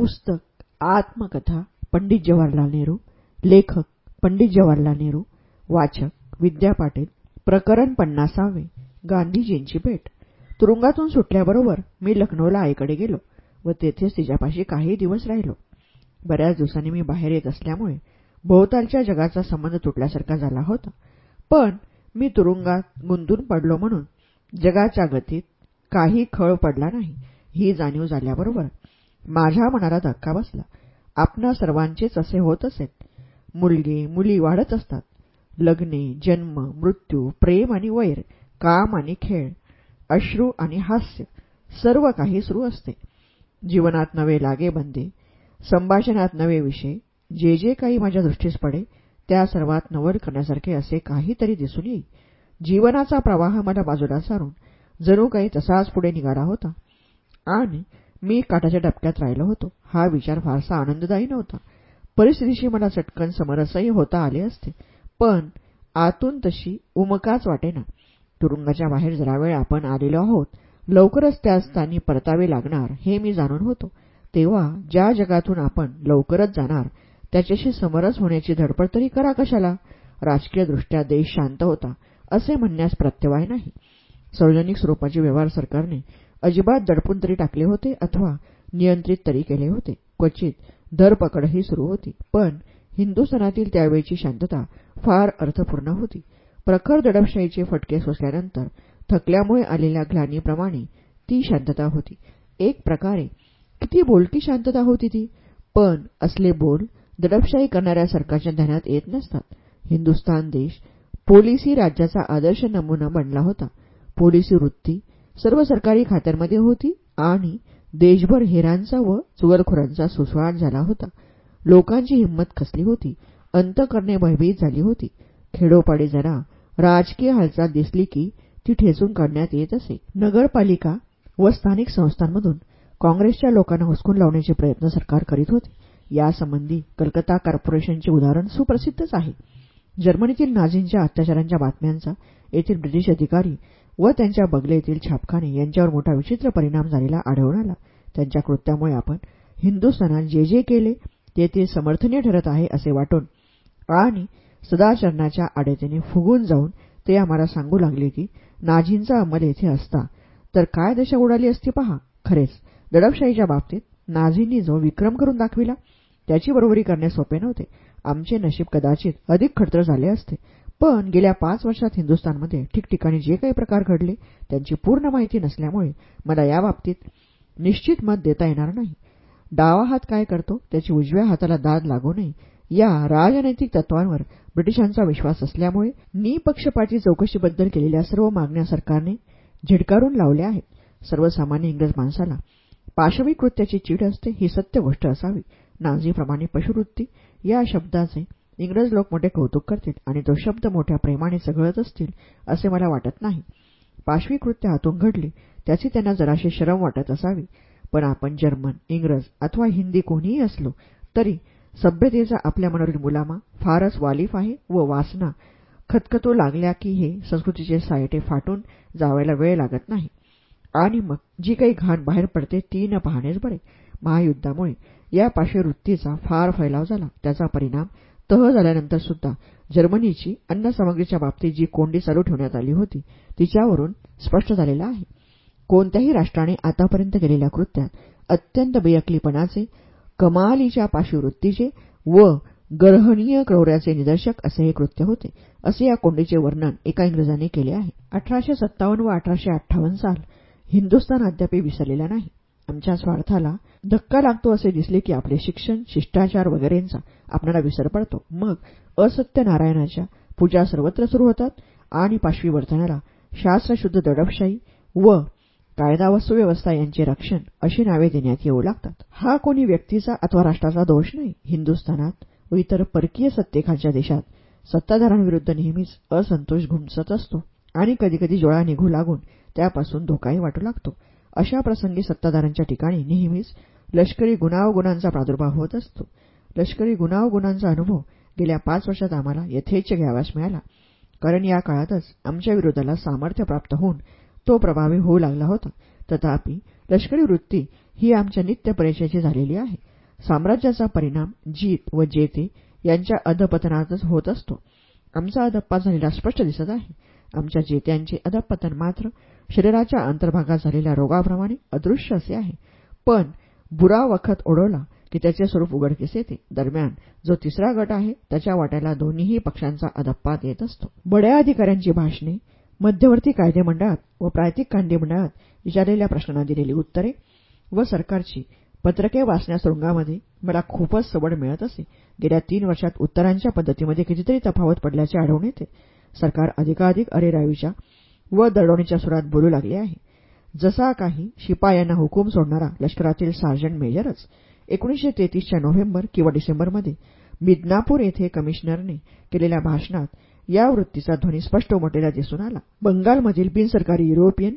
पुस्तक आत्मकथा पंडित जवाहरलाल नेहरू लेखक पंडित जवाहरलाल नेहरू वाचक विद्या पाटील प्रकरण पन्नासावे गांधीजींची भेट. तुरुंगातून सुटल्याबरोबर मी लखनौला आईकडे गेलो व तेथेच तिच्यापाशी काही दिवस राहिलो. बऱ्याच दिवसांनी मी बाहेर येत असल्यामुळे भोवतालच्या जगाचा संबंध तुटल्यासारखा झाला होता. पण मी तुरुंगात गुंतून पडलो म्हणून जगाच्या गतीत काही खळ पडला नाही ही जाणीव झाल्याबरोबर माझ्या मनाला धक्का बसला. आपणा सर्वांचेच असे होत असेल. मुलगे मुली वाढत असतात. लग्ने जन्म मृत्यू प्रेम आणि वैर काम आणि खेळ अश्रू आणि हास्य सर्व काही सुरू असते. जीवनात नवे लागेबंदे संभाषणात नवे विषय जे जे काही माझ्या दृष्टीस पडे त्या सर्वात नवल करण्यासारखे असे काहीतरी दिसून येईल. जीवनाचा प्रवाह मला बाजूला सारून जणू काही तसाच पुढे निघाला होता. आणि मी काठाच्या डबक्यात राहिलो होतो. हा विचार फारसा आनंददायी नव्हता. परिस्थितीशी मला चटकन समरसही होता आले असते. पण आतून तशी उमकाच वाटेना. तुरुंगाच्या बाहेर जरा वेळ आपण आलेलो आहोत. लवकरच त्या स्थानी परतावे लागणार हे मी जाणून होतो. तेव्हा ज्या जगातून आपण लवकरच जाणार त्याच्याशी समरस होण्याची धडपड तरी करा कशाला? राजकीयदृष्ट्या देश शांत होता असे म्हणण्यास प्रत्यवाय नाही. सार्वजनिक स्वरूपाचे व्यवहार सरकारने अजिबात दडपून तरी टाकले होते अथवा नियंत्रित तरी केले होते. क्वचित धरपकडही सुरू होती. पण हिंदुस्थानातील त्यावेळची शांतता फार अर्थपूर्ण होती. प्रखर दडपशाहीचे फटके सोसल्यानंतर थकल्यामुळे आलेल्या ग्लानीप्रमाणे ती शांतता होती. एक प्रकारे किती बोलकी शांतता होती ती. पण असले बोल दडपशाही करणाऱ्या सरकारच्या ध्यानात येत नसतात. हिंदुस्थान देश पोलिसी राज्याचा आदर्श नमुना बनला होता. पोलिसी वृत्ती सर्व सरकारी खात्यांमध्ये होती आणि देशभर हेरांचा व चुगलखोरांचा सुसवाट झाला होता. लोकांची हिंमत खसली होती. अंतकरणे भयभीत झाली होती. खेडोपाडी जरा राजकीय हालचाल दिसली की ती ठेचून काढण्यात येत असे. नगरपालिका व स्थानिक संस्थांमधून काँग्रेसच्या लोकांना हुसकून लावण्याचे प्रयत्न सरकार करीत होते. यासंबंधी कलकत्ता कॉर्पोरेशनचे उदाहरण सुप्रसिद्धच आहे. जर्मनीतील नाझींच्या अत्याचारांच्या बातम्यांचा येथील ब्रिटिश अधिकारी व त्यांच्या बगलेतील छापखाने यांच्यावर मोठा विचित्र परिणाम झालेला आढळून आला. त्यांच्या कृत्यामुळे आपण हिंदुस्थानात जे जे केले ते ते समर्थनीय ठरत आहे असे वाटून आणि सदाचरणाच्या आडतीने फुगून जाऊन ते आम्हाला सांगू लागले की नाझींचा अंमल येथे असता तर काय दशा उडाली असती पहा. खरेच दडपशाहीच्या बाबतीत नाझींनी जो विक्रम करून दाखविला त्याची बरोबरी करणे सोपे नव्हते. आमचे नशीब कदाचित अधिक खडतर झाले असते. पण गेल्या पाच वर्षात हिंदुस्थानमध्ये ठिकठिकाणी जे काही प्रकार घडले त्यांची पूर्ण माहिती नसल्यामुळे मला याबाबतीत निश्चित मत देता येणार नाही. डावा हात काय करतो त्याची उजव्या हाताला दाद लागू नये या राजनैतिक तत्वांवर ब्रिटिशांचा विश्वास असल्यामुळे निपक्षपाती चौकशीबद्दल केलेल्या सर्व मागण्या सरकारने झिडकारून लावल्या आहेत. सर्वसामान्य इंग्रज माणसाला पाशवी कृत्याची चीड असते ही सत्य गोष्ट असावी. नाझीप्रमाणे पशुवृत्ती या शब्दाचे इंग्रज लोक मोठे कौतुक करतील आणि तो शब्द मोठ्या प्रेमाने चघळत असतील असे मला वाटत नाही. पाशवी कृत्य हातून घडली त्याची त्यांना जराशी शरम वाटत असावी. पण आपण जर्मन इंग्रज अथवा हिंदी कोणीही असलो तरी सभ्यतेचा आपल्या मनावरील मुलामा फारच वालीफ आहे व वासना खतखतो लागल्या की हे संस्कृतीचे सायटे फाटून जावायला वेळ लागत नाही. आणि मग जी काही घाण बाहेर पडते ती न पाहणेच बरे. महायुद्धामुळे या पाशववृत्तीचा फार फैलाव झाला. त्याचा परिणाम तह झाल्यानंतर सुद्धा जर्मनीची अन्नसामग्रीच्या बाबतीत जी कोंडी चालू ठेवण्यात आली होती तिच्यावरून स्पष्ट झालेला आहे. कोणत्याही राष्ट्राने आतापर्यंत केलेल्या कृत्यात अत्यंत बेयकलीपणाचे कमालीच्या पाशववृत्तीचे व गर्हणीय क्रौर्याचे निदर्शक असे हे कृत्य होते असे या कोंडीचे वर्णन एका इंग्रजाने केले आहे. अठराशे सत्तावन्न व अठराशे अठ्ठावन्न साल हिंदुस्थान अद्याप विसरलेला नाही. आमच्या स्वार्थाला धक्का लागतो असे दिसले की आपले शिक्षण शिष्टाचार वगैरेंचा आपल्याला विसर पडतो. मग असत्य नारायणाच्या पूजा सर्वत्र सुरू होतात आणि पाशवी वर्तनाला शास्त्रशुद्ध दडपशाही व कायदा व सुव्यवस्था यांचे रक्षण अशी नावे देण्यात येऊ लागतात. हा कोणी व्यक्तीचा अथवा राष्ट्राचा दोष नाही. हिंदुस्थानात व इतर परकीय सत्तेखालच्या देशात सत्ताधारांविरुद्ध नेहमीच असंतोष घुमसत असतो आणि कधीकधी जोळा निघू लागून त्यापासून धोकाही वाटू लागतो. अशा प्रसंगी सत्ताधारांच्या ठिकाणी नेहमीच लष्करी गुणावगुणांचा प्रादुर्भाव होत असतो. लष्करी गुणावगुणांचा अनुभव गेल्या पाच वर्षात आम्हाला यथेच्छ घ्यावास मिळाला. कारण या काळातच आमच्या विरोधाला सामर्थ्य प्राप्त होऊन तो प्रभावी होऊ लागला होता. तथापि लष्करी वृत्ती ही आमच्या नित्य परिचयाची झालेली आहे. साम्राज्याचा परिणाम जीत व जेते यांच्या अधपतनातच होत असतो. आमचा अधप्पा झालेला स्पष्ट दिसत आहे. आमच्या जेत्यांचे अधपतन मात्र शरीराच्या अंतर्भागात झालेल्या रोगाप्रमाणे अदृश्य असे आहे. पण बुरा वखत ओढवला की त्याचे स्वरूप उघडकीस येते. दरम्यान जो तिसरा गट आहे त्याच्या वाट्याला दोन्हीही पक्षांचा अधप्पात येत असतो. बड्या अधिकाऱ्यांची भाषणे मध्यवर्ती कायदेमंडळात व प्रायतिक कायदेमंडळात विचारलेल्या प्रश्नांना दिलेली उत्तरे व सरकारची पत्रके वाचण्यास रुंगामध्ये मला खूपच सवड मिळत असे. गेल्या तीन वर्षात उत्तरांच्या पद्धतीमध्ये कितीतरी तफावत पडल्याचे आढळून येते. सरकार अधिकाधिक अरेरावीच्या व दडवणीच्या सुरात बोलू लागले आहे. जसा काही शिपायांना हुकूम सोडणारा लष्करातील सार्जंट मेजरच एकोणीसशे तेहतीसच्या नोव्हेंबर किंवा डिसेंबरमध्ये मिदनापूर येथे कमिशनरने केलेल्या भाषणात या वृत्तीचा ध्वनी स्पष्ट उमटलेला दिसून आला. बंगालमधील बिनसरकारी युरोपियन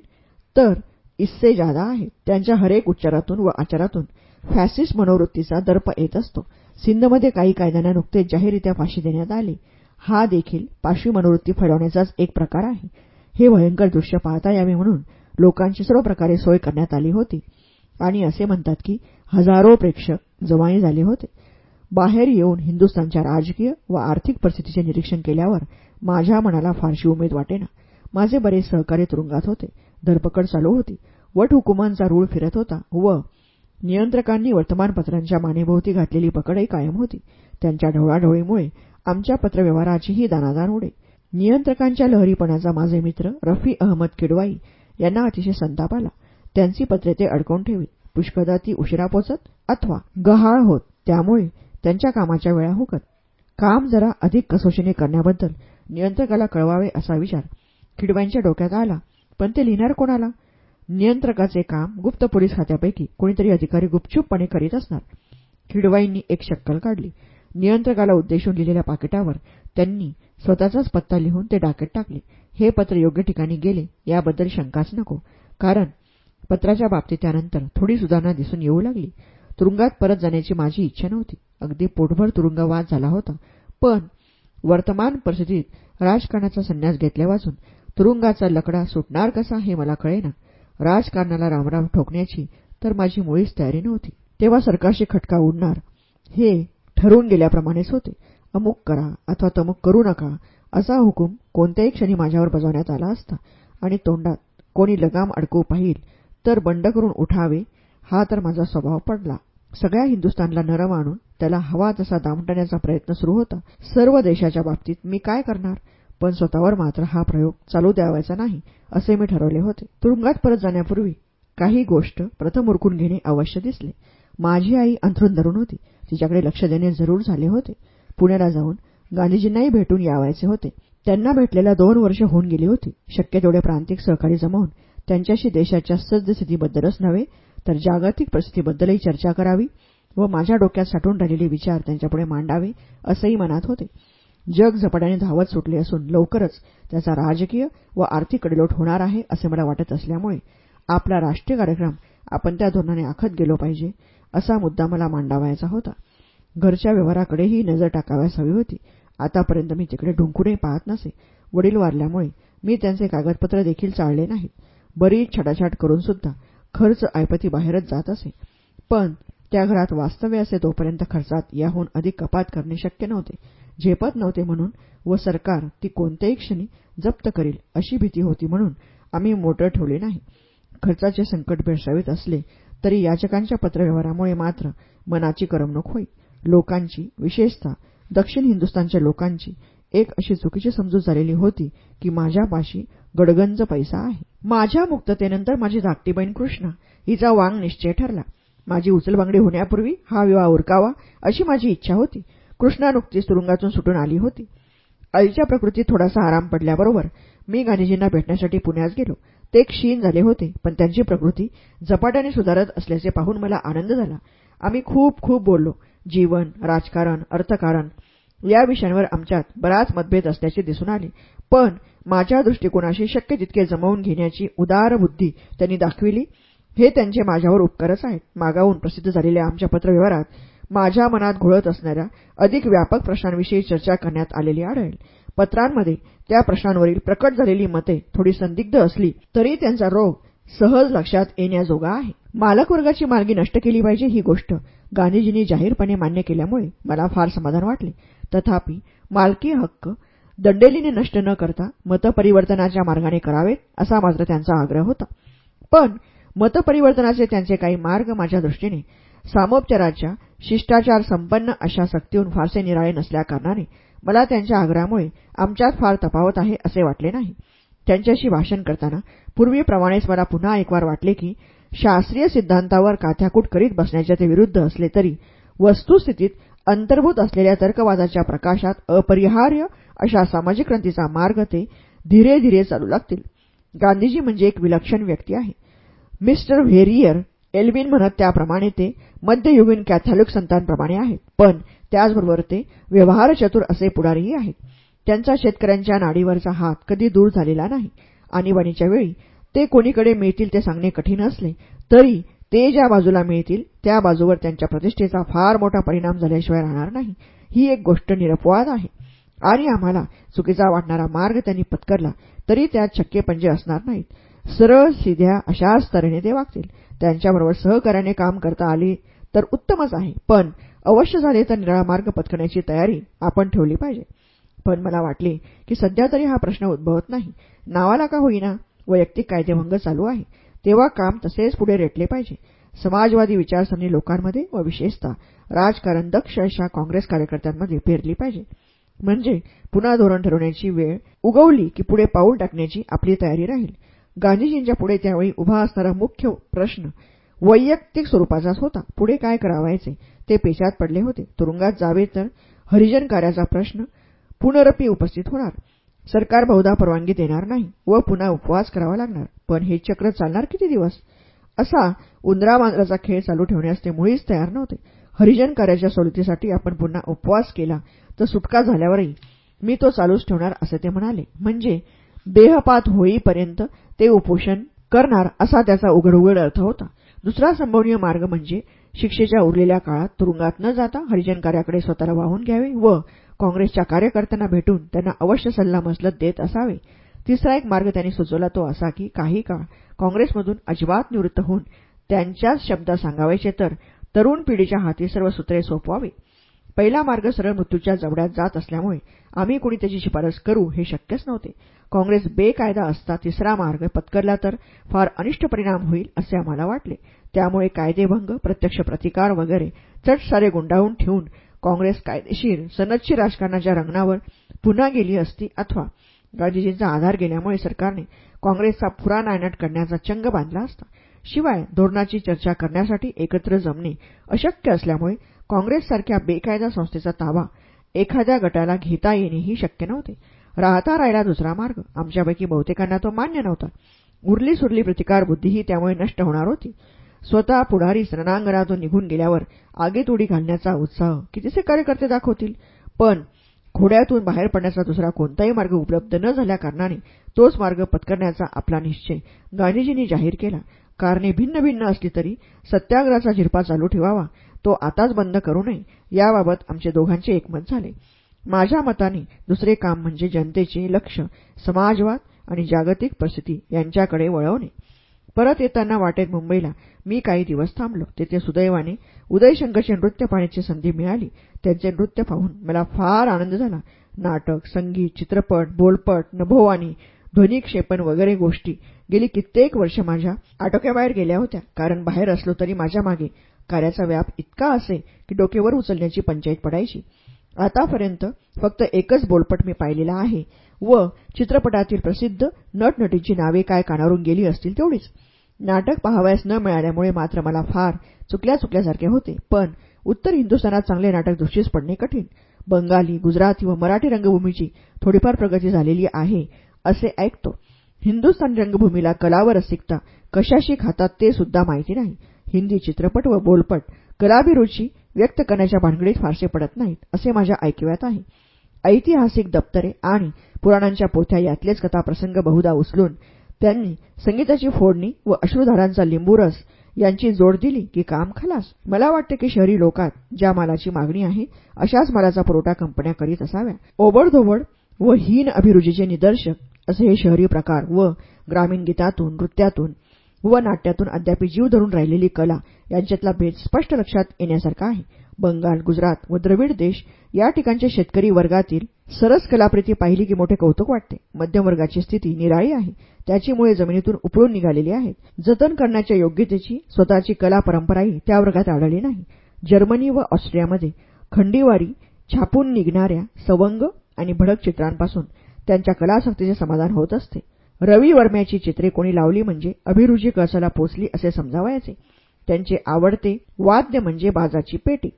तर इस्से जादा आहेत. त्यांच्या हरेक उच्चारातून व आचारातून फॅसिस्ट मनोवृत्तीचा दर्प येत असतो. सिंधमध्ये काही कायद्यांना नुकतेच जाहीररित्या फाशी देण्यात आली. हा देखील पाशवी मनोवृत्ती फैलवण्याचाच एक प्रकार आहे. हे भयंकर दृश्य पाहता यावे म्हणून लोकांची सर्व प्रकारे सोय करण्यात आली होती. आणि असे म्हणतात की हजारो प्रेक्षक जमाई झाले होते. बाहेर येऊन हिंदुस्थानच्या राजकीय व आर्थिक परिस्थितीचे निरीक्षण केल्यावर माझ्या मनाला फारशी उमेद वाटेना. माझे बरेच सहकारी तुरुंगात होते. धरपकड चालू होती. वट हुकुमांचा रूळ फिरत होता व नियंत्रकांनी वर्तमानपत्रांच्या मानेभोवती घातलेली पकडही कायम होती. त्यांच्या ढवळाढवळीमुळे आमच्या पत्रव्यवहाराचीही दानादान उडे. नियंत्रकांच्या लहरीपणाचा माझे मित्र रफी अहमद किडवाई यांना अतिशय संताप आला. त्यांची पत्रे ते अडकवून ठेवी पुष्कदा ती उशिरा पोचत अथवा गहाळ होत त्यामुळे त्यांच्या कामाच्या वेळा हुकत. काम जरा अधिक कसोशीने करण्याबद्दल नियंत्रकाला कळवावे असा विचार खिडवाईंच्या डोक्यात आला पण ते लिहिणार कोणाला? नियंत्रकाचे काम गुप्त पोलीस खात्यापैकी कोणीतरी अधिकारी गुपचूपपणे करीत असणार. खिडवाईंनी एक शक्कल काढली. नियंत्रकाला उद्देशून लिहिलेल्या पाकिटावर त्यांनी स्वतःचाच पत्ता लिहून ते डाकेत टाकले. हे पत्र योग्य ठिकाणी गेले याबद्दल शंकाच नको. कारण पत्राच्या बाबतीत त्यानंतर थोडी सुधारणा दिसून येऊ लागली. तुरुंगात परत जाण्याची माझी इच्छा नव्हती. अगदी पोटभर तुरुंगवाद झाला होता. पण वर्तमान परिस्थितीत राजकारणाचा संन्यास घेतल्यापासून तुरुंगाचा लकडा सुटणार कसा हे मला कळेना. राजकारणाला रामराम ठोकण्याची तर माझी मुळीच तयारी नव्हती. तेव्हा सरकारशी खटका उडणार हे ठरवून गेल्याप्रमाणेच होते. अमुक करा अथवा तमुक करू नका असा हुकूम कोणत्याही क्षणी माझ्यावर बजावण्यात आला असता. आणि तोंडात कोणी लगाम अडकवू पाहिल तर बंड करून उठावे हा तर माझा स्वभाव पडला. सगळ्या हिंदुस्थानला नरम आणून त्याला हवा तसा दामटण्याचा प्रयत्न सुरू होता. सर्व देशाच्या बाबतीत मी काय करणार? पण स्वतःवर मात्र हा प्रयोग चालू द्यावायचा नाही असे मी ठरवले होते. तुरुंगात परत जाण्यापूर्वी काही गोष्ट प्रथम उरकून घेणे अवश्य दिसले. माझी आई अंथरून धरून होती. तिच्याकडे लक्ष देणे जरूर झाले होते. पुण्याला जाऊन गांधीजींनाही भेटून यावायचे होते. त्यांना भेटलेल्या दोन वर्ष होऊन गेली होती. शक्य तेवढे प्रांतिक सहकारी जमावून त्यांच्याशी देशाच्या सद्यस्थितीबद्दलच नव्हे तर जागतिक परिस्थितीबद्दलही चर्चा करावी व माझ्या डोक्यात साठवून राहिलेले विचार त्यांच्यापुढे मांडावे असंही मनात होते. जग झपाट्याने धावत सुटले असून लवकरच त्याचा राजकीय व आर्थिक कडेलोट होणार आहे असे मला वाटत असल्यामुळे आपला राष्ट्रीय कार्यक्रम आपण त्या धोरणाने आखत गेलो पाहिजे असा मुद्दा मला मांडावायचा होता. घरच्या व्यवहाराकडेही नजर टाकाव्यास हवी होती. आतापर्यंत मी तिकडे ढुंकूनही पाहत नसे. वडील वारल्यामुळे मी त्यांचे कागदपत्र देखील चाळले नाहीत. बरीच छटाछाट करून सुद्धा खर्च ऐपती बाहेरच जात असे. पण त्या घरात वास्तव्य असे तोपर्यंत खर्चात याहून अधिक कपात करणे शक्य नव्हते. झेपत नव्हते म्हणून व सरकार ती कोणत्याही क्षणी जप्त करील अशी भीती होती म्हणून आम्ही मोटर ठेवली नाही. खर्चाचे संकट भेडसावीत असले तरी याचकांच्या पत्रव्यवहारामुळे मात्र मनाची करमणूक होई. लोकांची विशेषतः दक्षिण हिंदुस्थानच्या लोकांची एक अशी चुकीची समजूत झालेली होती की माझ्यापाशी गडगंज पैसा आहे. माझ्या मुक्ततेनंतर माझी धाकटी बहीण कृष्णा हिचा वांग निश्चय ठरला. माझी उचलबांगडी होण्यापूर्वी हा विवाह उरकावा अशी माझी इच्छा होती. कृष्णा नुकतीच तुरुंगातून सुटून आली होती. आईच्या प्रकृतीत थोडासा आराम पडल्याबरोबर मी गांधीजींना भेटण्यासाठी पुण्यात गेलो. ते क्षीण झाले होते पण त्यांची प्रकृती झपाट्याने सुधारत असल्याचे पाहून मला आनंद झाला. आम्ही खूप खूप बोललो जीवन राजकारण अर्थकारण या विषयांवर आमच्यात बराच मतभेद असल्याचे दिसून आले. पण माझ्या दृष्टिकोनाशी शक्य तितके जमवून घेण्याची उदार बुद्धी त्यांनी दाखविली. हे त्यांचे माझ्यावर उपकारच आहेत. मागाहून प्रसिद्ध झालेल्या आमच्या पत्रव्यवहारात माझ्या मनात घोळत असणाऱ्या अधिक व्यापक प्रश्नांविषयी चर्चा करण्यात आलेली आढळेल. पत्रांमध्ये त्या प्रश्नांवरील प्रकट झालेली मते थोडी संदिग्ध असली तरी त्यांचा रोग सहज लक्षात येण्याजोगा आहे. मालक वर्गाची मालगी नष्ट केली पाहिजे ही गोष्ट गांधीजींनी जाहीरपणे मान्य केल्यामुळे मला फार समाधान वाटले. तथापि मालकी हक्क दंडेलीने नष्ट न करता मतपरिवर्तनाच्या मार्गाने करावेत असा मात्र त्यांचा आग्रह होता. पण मतपरिवर्तनाचे त्यांचे काही मार्ग माझ्या दृष्टीने सामोपचाराच्या शिष्टाचार संपन्न अशा सक्तीहून फारसे निराळे नसल्याकारणाने मला त्यांच्या आग्रहामुळे आमच्यात फार तफावत आहे असे वाटले नाही. त्यांच्याशी भाषण करताना पूर्वीप्रमाणेच मला पुन्हा एकवार वाटले की शास्त्रीय सिद्धांतावर काथ्याकूट करीत बसण्याच्या ते विरुद्ध असले तरी वस्तुस्थितीत अंतर्भूत असलेल्या तर्कवादाच्या प्रकाशात अपरिहार्य अशा सामाजिक क्रांतीचा मार्ग ते धीरे धीरे चालू लागतील. गांधीजी म्हणजे एक विलक्षण व्यक्ती आहे. मिस्टर व्हेरियर एल्विन म्हणत त्याप्रमाणे ते मध्ययुगीन कॅथॉलिक संतांप्रमाणे आहेत. पण त्याचबरोबर ते व्यवहारचतुर असे पुढारीही आहेत. त्यांचा शेतकऱ्यांच्या नाडीवरचा हात कधी दूर झालेला नाही. आणीबाणीच्या वेळी ते कोणीकडे मिळतील ते सांगणे कठीण असले तरी ते ज्या बाजूला मिळतील त्या बाजूवर त्यांच्या प्रतिष्ठेचा फार मोठा परिणाम झाल्याशिवाय राहणार नाही. ही एक गोष्ट निरपवाद आहे. आणि आम्हाला चुकीचा वाटणारा मार्ग त्यांनी पत्करला तरी त्यात शक्य पंजे असणार नाहीत. सरळ सिध्या अशाच तऱ्हेने ते वागतील. त्यांच्याबरोबर सहकार्याने काम करता आले तर उत्तमच आहे. पण अवश्य झाले तर निराळा मार्ग पत्करण्याची तयारी आपण ठेवली पाहिजे. पण मला वाटले की सध्या तरी हा प्रश्न उद्भवत नाही. नावाला का होईना वैयक्तिक कायदेभंग चालू आहे. तेव्हा काम तसेच पुढे रेटले पाहिजे. समाजवादी विचारसरणी लोकांमध्ये व विशेषतः राजकारण दक्ष अशा काँग्रेस कार्यकर्त्यांमध्ये पेरली पाहिजे. म्हणजे पुन्हा धोरण ठरवण्याची वेळ उगवली की पुढे पाऊल टाकण्याची आपली तयारी राहील. गांधीजींच्या पुढे त्यावेळी उभा असणारा मुख्य प्रश्न वैयक्तिक स्वरूपाचाच होता. पुढे काय करावायचे? ते पेशात पडले होते. तुरुंगात जावे तर हरिजन कार्याचा प्रश्न पुनरपी उपस्थित होणार. सरकार बहुधा परवानगी देणार नाही व पुन्हा उपवास करावा लागणार. पण हे चक्र चालणार किती दिवस? असा उंदरा मांजराचा खेळ चालू ठेवण्यास ते मुळीच तयार नव्हते. हरिजन कार्याच्या सवलतीसाठी आपण पुन्हा उपवास केला तर सुटका झाल्यावरही मी तो चालूच ठेवणार असे ते म्हणाले. म्हणजे देहपात होईपर्यंत ते उपोषण करणार असा त्याचा उघड उघड अर्थ होता. दुसरा संभवनीय मार्ग म्हणजे शिक्षेच्या उरलेल्या काळात तुरुंगात न जाता हरिजन कार्याकडे स्वतःला वाहून घ्यावे व काँग्रेसच्या कार्यकर्त्यांना भेटून त्यांना अवश्य सल्ला मसलत देत असावे. तिसरा एक मार्ग त्यांनी सुचवला तो असा की काही काळ काँग्रेसमधून अजिबात निवृत्त होऊन त्यांच्याच शब्दात सांगावायचे तर तरुण पिढीच्या हाती सर्व सूत्रे सोपवावे. पहिला मार्ग सरळ मृत्यूच्या जवळ्यात जात असल्यामुळे आम्ही कुणी त्याची शिफारस करू हे शक्यच नव्हते. काँग्रेस बेकायदा असता तिसरा मार्ग पत्करला तर फार अनिष्ट परिणाम होईल असे आम्हाला वाटले. त्यामुळे कायदेभंग प्रत्यक्ष प्रतिकार वगैरे चट सारे गुंडाळून ठेवून काँग्रेस कायदेशीर सनदशीर राजकारणाच्या रंगणावर पुन्हा गेली असती अथवा गांधीजींचा आधार गेल्यामुळे सरकारने काँग्रेसचा फुरा नायनाट करण्याचा चंग बांधला असता. शिवाय धोरणाची चर्चा करण्यासाठी एकत्र जमणे अशक्य असल्यामुळे काँग्रेससारख्या बेकायदा संस्थेचा ताबा एखाद्या गटाला घेता येणेही शक्य नव्हते. राहता राहिला दुसरा मार्ग. आमच्यापैकी बहुतेकांना तो मान्य नव्हता. उरली सुरली प्रतिकार बुद्धीही त्यामुळे नष्ट होणार होती. स्वतः पुढारी रणांगणातून निघून गेल्यावर आगीत उडी घालण्याचा उत्साह कितीसे कार्यकर्ते दाखवतील? पण खोड्यातून बाहेर पडण्याचा दुसरा कोणताही मार्ग उपलब्ध न झाल्याकारणाने तोच मार्ग पत्करण्याचा आपला निश्चय गांधीजींनी जाहीर केला. कारणे भिन्न भिन्न असली तरी सत्याग्रहाचा झिरपा चालू ठेवावा. तो आताच बंद करू नये. याबाबत आमचे दोघांचे एकमत झाले. माझ्या मताने दुसरे काम म्हणजे जनतेचे लक्ष समाजवाद आणि जागतिक परिस्थिती यांच्याकडे वळवणे. परत येताना वाटेत मुंबईला मी काही दिवस थांबलो. तेथे सुदैवाने उदयशंकरचे नृत्य पाहण्याची संधी मिळाली. त्यांचे नृत्य पाहून मला फार आनंद झाला. नाटक संगीत चित्रपट बोलपट नभोवाणी ध्वनिक्षेपण वगैरे गोष्टी गेली कित्येक वर्ष माझ्या आटोक्याबाहेर गेल्या होत्या. कारण बाहेर असलो तरी माझ्या मागे कार्याचा व्याप इतका असे की डोकेवर उचलण्याची पंचायत पडायची. आतापर्यंत फक्त एकच बोलपट मी पाहिलेला आहे व चित्रपटातील प्रसिद्ध नटनटीची नावे काय कानावरून गेली असतील तेवढीच. नाटक पाहावयास न मिळाल्यामुळे मात्र मला फार चुकल्या चुकल्यासारखे होते. पण उत्तर हिंदुस्थानात चांगले नाटक दृष्टीस पडणे कठीण. बंगाली गुजराती व मराठी रंगभूमीची थोडीफार प्रगती झालेली आहे असे ऐकतो. हिंदुस्थानी रंगभूमीला कलावर रसिकता कशाशी खातात ते सुद्धा माहिती नाही. हिंदी चित्रपट व बोलपट कलाभिरुची व्यक्त करण्याच्या भानगडीत फारसे पडत नाहीत असे माझ्या ऐकिव्यात आहे. ऐतिहासिक दप्तरे आणि पुराणांच्या पोथ्या यातलेच कथाप्रसंग बहुधा उचलून त्यांनी संगीताची फोडणी व अश्रुधारांचा लिंबूरस यांची जोड दिली की काम खलास. मला वाटते की शहरी लोकात ज्या मालाची मागणी आहे अशाच मालाचा पुरवठा कंपन्या करीत असाव्या. ओबडधोबड व हीन अभिरुचीचे निदर्शक असे हे शहरी प्रकार व ग्रामीण गीतातून नृत्यातून व नाट्यातून अद्याप जीव धरून राहिलेली कला यांच्यातला भेद स्पष्ट लक्षात येण्यासारखा आहे. बंगाल गुजरात व द्रविड देश या ठिकाणच्या शेतकरी वर्गातील सरस कलाप्रिती पाहिली की मोठे कौतुक वाटते. मध्यमवर्गाची स्थिती निराळी आहे. त्याची मुळे जमिनीतून उपळून निघालेली आहेत. जतन करण्याच्या योग्यतेची स्वतःची कला परंपराही त्या वर्गात आढळली नाही. जर्मनी व ऑस्ट्रियामध्ये खंडीवारी छापून निघणाऱ्या सवंग आणि भडक चित्रांपासून त्यांच्या कलासक्तीचे समाधान होत असते. रवी वर्म्याची चित्रे कोणी लावली म्हणजे अभिरुची कळसाला पोचली असे समजावायचे. त्यांचे आवडते वाद्य म्हणजे बाजाची पेटी.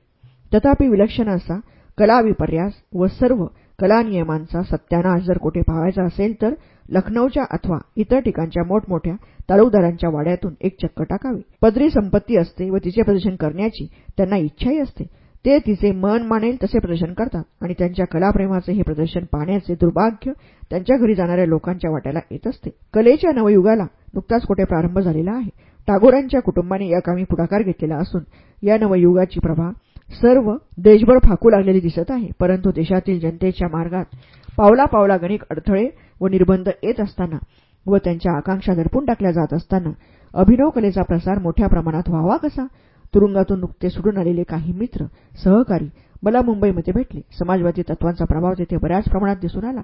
तथापि विलक्षण असा कलाविपर्यास व सर्व कलानियमांचा सत्यानाश जर कुठे पाहायचा असेल तर लखनौच्या अथवा इतर ठिकाणच्या मोठमोठ्या तालुकदारांच्या वाड्यातून एक चक्क टाकावी. पदरी संपत्ती असते व तिचे प्रदर्शन करण्याची त्यांना इच्छाही असते. ते तिचे मन मानेल तसे प्रदर्शन करतात. आणि त्यांच्या कलाप्रेमाचे हे प्रदर्शन पाहण्याचे दुर्भाग्य त्यांच्या घरी जाणाऱ्या लोकांच्या वाट्याला येत असते. कलेच्या नवयुगाला नुकताच कुठे प्रारंभ झालेला आहे? टागोरांच्या कुटुंबाने या कामी पुढाकार घेतलेला असून या नवयुगाची प्रभा सर्व देशभर फाकू लागलेली दिसत आहे. परंतु देशातील जनतेच्या मार्गात पावला पावला गणित अडथळे व निर्बंध येत असताना व त्यांच्या आकांक्षा दडपून टाकल्या जात असताना अभिनव कलेचा प्रसार मोठ्या प्रमाणात व्हावा कसा? तुरुंगातून नुकते सुटून आलेले काही मित्र सहकारी मला मुंबईमध्ये भेटले. समाजवादी तत्वांचा प्रभाव तेथे बऱ्याच प्रमाणात दिसून आला.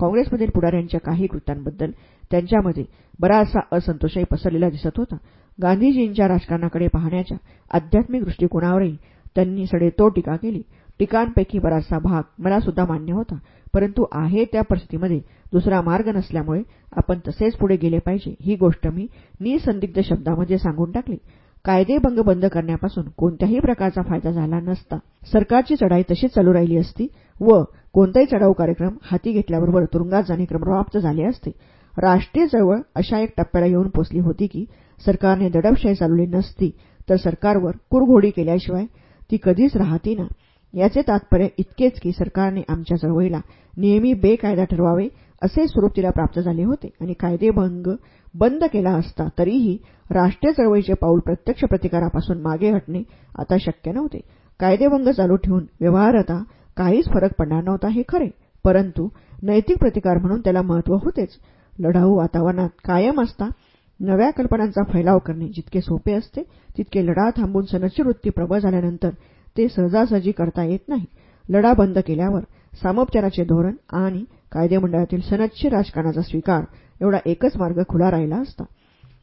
काँग्रेसमधील पुढाऱ्यांच्या काही कृत्यांबद्दल त्यांच्यामध्ये बराचसा असंतोषही पसरलेला दिसत होता. गांधीजींच्या राजकारणाकडे पाहण्याच्या आध्यात्मिक दृष्टिकोनावरही त्यांनी सडेतोड टीका केली. टीकांपैकी बराचसा भाग मला सुद्धा मान्य होता परंतु आहे त्या परिस्थितीमध्ये दुसरा मार्ग नसल्यामुळे आपण तसेच पुढे गेले पाहिजे. ही गोष्ट मी निसंदिग्ध शब्दामध्ये सांगून टाकली. कायदेभंग बंद करण्यापासून कोणत्याही प्रकारचा फायदा झाला नसता. सरकारची चढाई तशीच चालू राहिली असती व कोणताही चढाऊ कार्यक्रम हाती घेतल्याबरोबर तुरुंगात जाणे क्रमप्राप्त झाले असते. राष्ट्रीय चळवळ अशा एक टप्प्याला येऊन पोचली होती की सरकारने दडपशाही चालवली नसती तर सरकारवर कुरघोडी केल्याशिवाय ती कधीच राहती ना. याचे तात्पर्य इतकेच की सरकारने आमच्या चळवळीला नेहमी बेकायदा ठरवावे असे स्वरूप तिला प्राप्त झाले होते. आणि कायदेभंग बंद केला असता तरीही राष्ट्रीय चळवळीचे पाऊल प्रत्यक्ष प्रतिकारापासून मागे हटणे आता शक्य नव्हते. कायदेभंग चालू ठेवून व्यवहारता काहीच फरक पडणार नव्हता हे खरे. परंतु नैतिक प्रतिकार म्हणून त्याला महत्त्व होतेच. लढाऊ वातावरणात कायम असता नव्या कल्पनांचा फैलाव करणे जितके सोपे असते तितके लढा थांबून सनदची वृत्ती प्रबळ झाल्यानंतर ते सहजासहजी करता येत नाही. लढा बंद केल्यावर सामोपचाराचे धोरण आणि कायदेमंडळातील सनदशी राजकारणाचा स्वीकार एवढा एकच मार्ग खुला राहिला असता.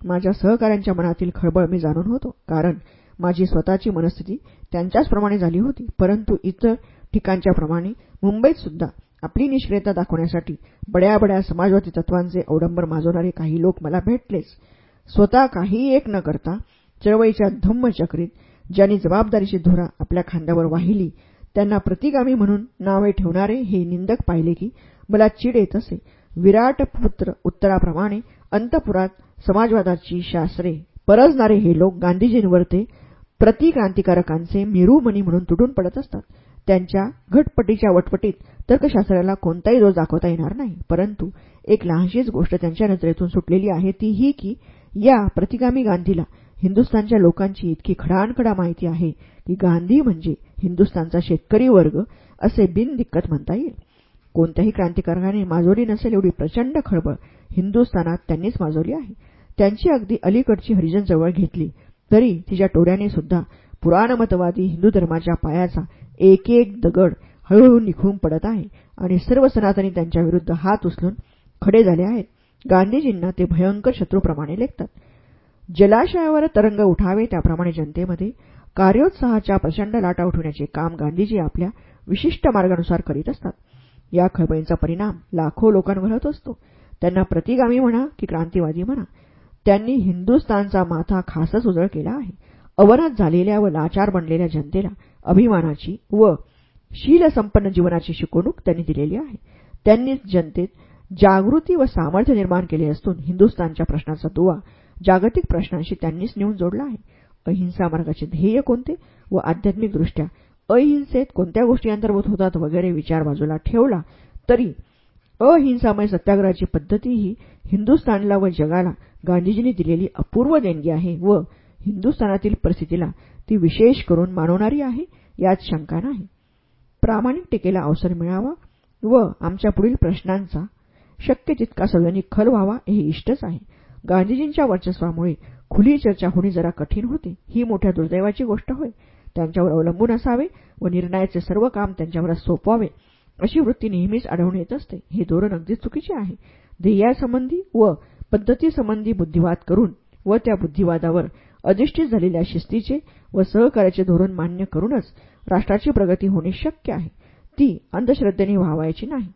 माझ्या सहकाऱ्यांच्या मनातील खळबळ मी जाणून होतो कारण माझी स्वतःची मनस्थिती त्यांच्याचप्रमाणे झाली होती परंतु इतर ठिकाणच्याप्रमाणे मुंबईत सुद्धा आपली निष्क्रियता दाखवण्यासाठी बड्या बड्या समाजवादी तत्वांचे अवडंबर माजवणारे काही लोक मला भेटलेच. स्वतः काही एक न करता चळवळीच्या धम्मचक्रीत ज्यांनी जबाबदारीची धुरा आपल्या खांद्यावर वाहिली त्यांना प्रतिगामी म्हणून नावे ठेवणारे हे निंदक पाहिले की मला चिड येत असे. विराट पुत्र उत्तराप्रमाणे अंतपुरात समाजवादाची शास्त्रे परजणारे हे लोक गांधीजींवर ते प्रतिक्रांतिकारकांचे मेरूमणी म्हणून तुटून पडत असतात. त्यांच्या घटपटीच्या वटपटीत तर्कशास्त्राला कोणताही दोष दाखवता येणार नाही. परंतु एक लहानशीच गोष्ट त्यांच्या नजरेतून सुटलेली आहे ती ही की या प्रतिगामी गांधीला हिंदुस्थानच्या लोकांची इतकी खडानखडा माहिती आहे की गांधी म्हणजे हिंदुस्थानचा शेतकरी वर्ग असे बिनदिक्कत म्हणता येईल. कोणत्याही क्रांतिकारकाने माजवली नसेल एवढी प्रचंड खळबळ. हिंदुस्थानात त्यांनीच माजवली आहे. त्यांची अगदी अलीकडची हरिजन जवळ घेतली. तरी तिच्या टोळ्याने सुद्धा पुराणमतवादी हिंदू धर्माच्या पायाचा एक एक दगड हळूहळू निखळून पडत आहे आणि सर्व सनातनी त्यांच्याविरुद्ध हात उचलून खडे झाले आहेत. गांधीजींना ते भयंकर शत्रूप्रमाणे लेखतात. जलाशयावर तरंग उठावे त्याप्रमाणे जनतेमध्ये कार्योत्साहाच्या प्रचंड लाटा उठवण्याचे काम गांधीजी आपल्या विशिष्ट मार्गानुसार करीत असतात. या खळबळींचा परिणाम लाखो लोकांवर होत असतो. त्यांना प्रतिगामी म्हणा की क्रांतिवादी म्हणा त्यांनी हिंदुस्थानचा माथा खासच उजळ केला आहे. अवनात झालेल्या व लाचार बनलेल्या जनतेला अभिमानाची व शीलसंपन्न जीवनाची शिकवणूक त्यांनी दिलेली आहे. त्यांनीच जनतेत जागृती व सामर्थ्य निर्माण केले असून हिंदुस्थानच्या प्रश्नाचा दुवा जागतिक प्रश्नांशी त्यांनीच नेऊन जोडला आहे. अहिंसा मार्गाचे ध्येय कोणते व आध्यात्मिकदृष्ट्या अहिंसेत कोणत्या गोष्टी अंतर्भूत होतात वगैरे विचार बाजूला ठेवला तरी अहिंसामय सत्याग्रहाची पद्धती ही हिंदुस्थानला व जगाला गांधीजींनी दिलेली अपूर्व देणगी आहे व हिंदुस्थानातील परिस्थितीला ती विशेष करून मानवणारी आहे यात शंका नाही. प्रामाणिक टीकेला अवसर मिळावा व आमच्या पुढील प्रश्नांचा शक्य तितका सविधानिक खल व्हावा हे इष्टच आहे. गांधीजींच्या वर्चस्वामुळे खुली चर्चा होणे जरा कठीण होते. ही मोठ्या दुर्दैवाची गोष्ट होय. त्यांच्यावर अवलंबून असावे व निर्णयाचे सर्व काम त्यांच्यावर सोपवावे. अशी वृत्ती नेहमीच आढळून येत असते. हे धोरण अगदी चुकीचे आहे. ध्येयासंबंधी व पद्धतीसंबंधी बुद्धिवाद करून व त्या बुद्धिवादावर अधिष्ठित झालेल्या शिस्तीचे व सहकार्याचे धोरण मान्य करूनच राष्ट्राची प्रगती होणे शक्य आहे. ती अंधश्रद्धेने व्हावायची नाही.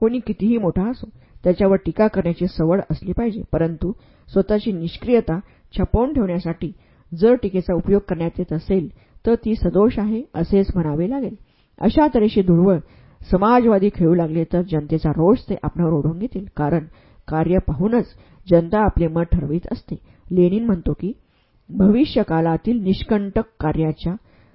कोणी कितीही मोठा असो त्याच्यावर टीका करण्याची सवड असली पाहिजे. परंतु स्वतःची निष्क्रियता छपवून ठेवण्यासाठी जर टीकेचा उपयोग करण्यात येत असेल तर ती सदोष आहे असेच म्हणावे लागेल. अशा तऱ्हेची धुळवळ समाजवादी खेळू लागले तर जनतेचा रोष ते आपणावर ओढून घेतील. कारण कार्य पाहूनच जनता आपले मत ठरवित असते. लेनिन म्हणतो की भविष्यकालातील निष्कंटक कार्याच्या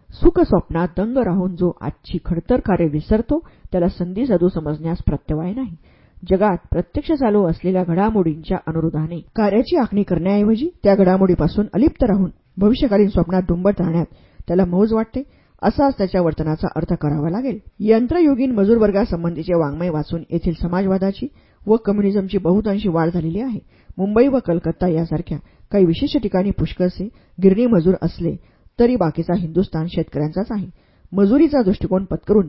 सुखस्वप्नात दंग राहून जो आजची खडतर कार्य विसरतो त्याला संधी साधू समजण्यास प्रत्यवाय नाही. जगात प्रत्यक्ष चालू असलेल्या घडामोडींच्या अनुरोधाने कार्याची आखणी करण्याऐवजी त्या घडामोडीपासून अलिप्त राहून भविष्यकालीन स्वप्नात डुंबत राहण्यात त्याला मौज वाटते. असाच त्याच्या वर्तनाचा अर्थ करावा लागेल. यंत्रयुगीन मजूर वर्गासंबंधीचे वाङ्मय वाचून येथील समाजवादाची व कम्युनिझमची बहुतांशी वाढ झालेली आहे. मुंबई व कलकत्ता यासारख्या काही विशिष्ट ठिकाणी पुष्कळसे गिरणी मजूर असले तरी बाकीचा हिंदुस्थान शेतकऱ्यांचाच आहे. मजुरीचा दृष्टिकोन पत्करून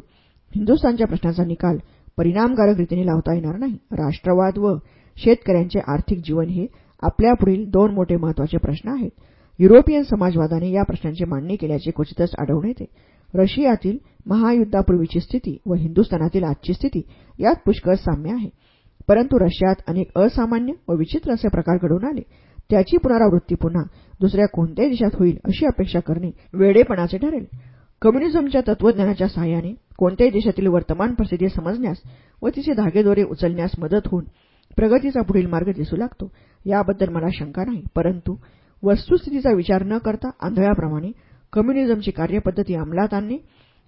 हिंदुस्थानच्या प्रश्नाचा निकाल परिणामकारक रीतीने लावता येणार नाही. राष्ट्रवाद व शेतकऱ्यांचे आर्थिक जीवन हे आपल्यापुढील दोन मोठे महत्त्वाचे प्रश्न आहेत. युरोपियन समाजवादाने या प्रश्नांची मांडणी केल्याचे क्वचितच आढळून येते. रशियातील महायुद्धापूर्वीची स्थिती व हिंदुस्थानातील आजची स्थिती यात पुष्कळ साम्य आहे. परंतु रशियात अनेक असामान्य व विचित्र असे प्रकार घडून आले. त्याची पुनरावृत्ती पुन्हा दुसऱ्या कोणत्याही देशात होईल अशी अपेक्षा करणे वेडेपणाचे ठरेल. कम्युनिझमच्या तत्वज्ञानाच्या सहाय्याने कोणत्याही देशातील वर्तमान परिस्थिती समजण्यास व तिचे धागेदोरे उचलण्यास मदत होऊन प्रगतीचा पुढील मार्ग दिसू लागतो. याबद्दल मला शंका नाही. परंतु वस्तुस्थितीचा विचार न करता आंधळ्याप्रमाणे कम्युनिझमची कार्यपद्धती अंमलात आणणे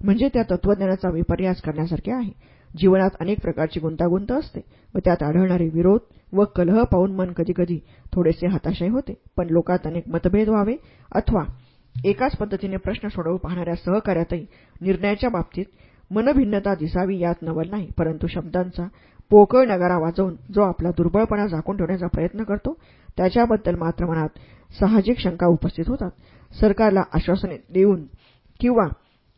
म्हणजे त्या तत्वज्ञानाचा विपर्यास करण्यासारखे आहे. जीवनात अनेक प्रकारची गुंतागुंत असते व त्यात आढळणारे विरोध व कलह पाहून मन कधीकधी थोडेसे हताशाही होते. पण लोकात अनेक मतभेद व्हावे अथवा एकाच पद्धतीने प्रश्न सोडवू पाहणाऱ्या सहकार्यातही निर्णयाच्या बाबतीत मनभिन्नता दिसावी यात नवल नाही. परंतु शब्दांचा पोकळ नगारा वाजवून जो आपला दुर्बळपणा झाकून ठेवण्याचा प्रयत्न करतो त्याच्याबद्दल मात्र मनात साहजिक शंका उपस्थित होतात. सरकारला आश्वासने देऊन किंवा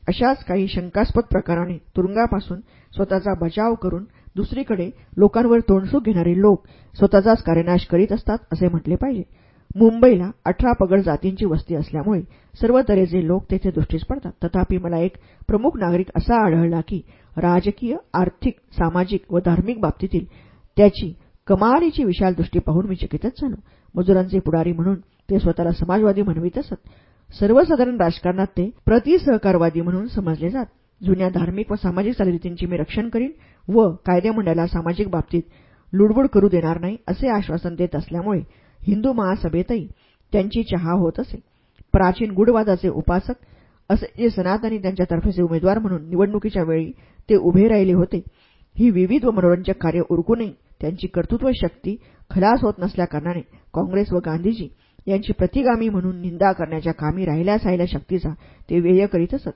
अशाच काही शंकास्पद प्रकाराने तुरुंगापासून स्वतःचा बचाव करून दुसरीकडे लोकांवर तोंडसूक घेणारे लोक स्वतःचाच कार्यनाश करीत असतात असे म्हटले पाहिजे. मुंबईला अठरा पगड जातींची वस्ती असल्यामुळे सर्व तऱ्हेचे लोक तेथे दृष्टीस पडतात. तथापि मला एक प्रमुख नागरिक असा आढळला की राजकीय आर्थिक सामाजिक व धार्मिक बाबतीतील त्याची कमालीची विशाल दृष्टी पाहून मी चकितच झालो. मजुरांचे पुढारी म्हणून ते स्वतःला समाजवादी म्हणवित असत. सर्वसाधारण राजकारणात ते प्रतिसहकारवादी म्हणून समजले जात. जुन्या धार्मिक व सामाजिक चालीरीतींची मी रक्षण करीन व कायदेमंडळाला सामाजिक बाबतीत लुडबुड करू देणार नाही असे आश्वासन देत असल्यामुळे हिंदू महासभेतही त्यांची चहा होत असे. प्राचीन गुढवादाचे उपासक असे जे सनातनी त्यांच्यातर्फेचे उमेदवार म्हणून निवडणुकीच्या वेळी ते उभे राहिले होते ही विविध व मनोरंजक कार्य उरकूनही त्यांची कर्तृत्व शक्ती खलास होत नसल्याकारणाने काँग्रेस व गांधीजी यांची प्रतिगामी म्हणून निंदा करण्याच्या कामी राहिल्या साहिल्या शक्तीचा ते व्यय करीत असत.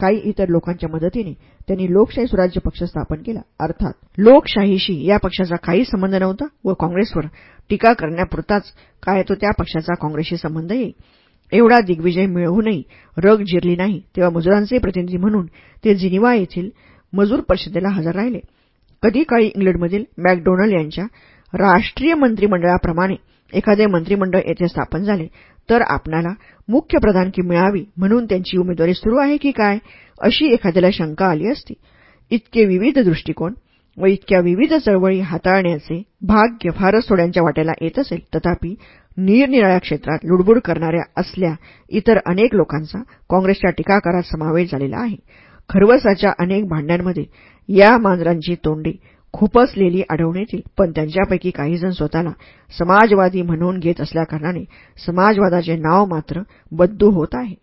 काही इतर लोकांच्या मदतीने त्यांनी लोकशाही स्वराज्य पक्ष स्थापन केला. अर्थात लोकशाहीशी या पक्षाचा काही संबंध नव्हता व काँग्रेसवर टीका करण्यापुरताच काय तो त्या पक्षाचा काँग्रेसशी संबंध येईल एवढा दिग्विजय मिळवूनही रग जिरली नाही तेव्हा मजुरांचे प्रतिनिधी म्हणून ते जिनिवा येथील मजूर परिषदेला हजर राहिले. कधी काळी इंग्लंडमधील मॅकडोनल्ड यांच्या राष्ट्रीय मंत्रिमंडळाप्रमाणे एखादे मंत्रिमंडळ येथे स्थापन झाले तर आपणाला मुख्य प्रधानकी मिळावी म्हणून त्यांची उमेदवारी सुरू आहे की काय अशी एखाद्याला शंका आली असती. इतके विविध दृष्टिकोन व इतक्या विविध चळवळी हाताळण्याचे भाग्य फारच थोड्यांच्या वाट्याला येत असेल तथापि निरनिराळ्या क्षेत्रात लुडबुड करणाऱ्या असल्या इतर अनेक लोकांचा काँग्रेसच्या टीकाकारात समावेश झालेला आहे. खरवसाच्या अनेक भांड्यांमध्ये या मांजरांची तोंडी खुपसलेली आढळून येतील. पण त्यांच्यापैकी काहीजण स्वतःला समाजवादी म्हणून घेत असल्याकारणाने समाजवादाचे नाव मात्र बद्दू होत आहे.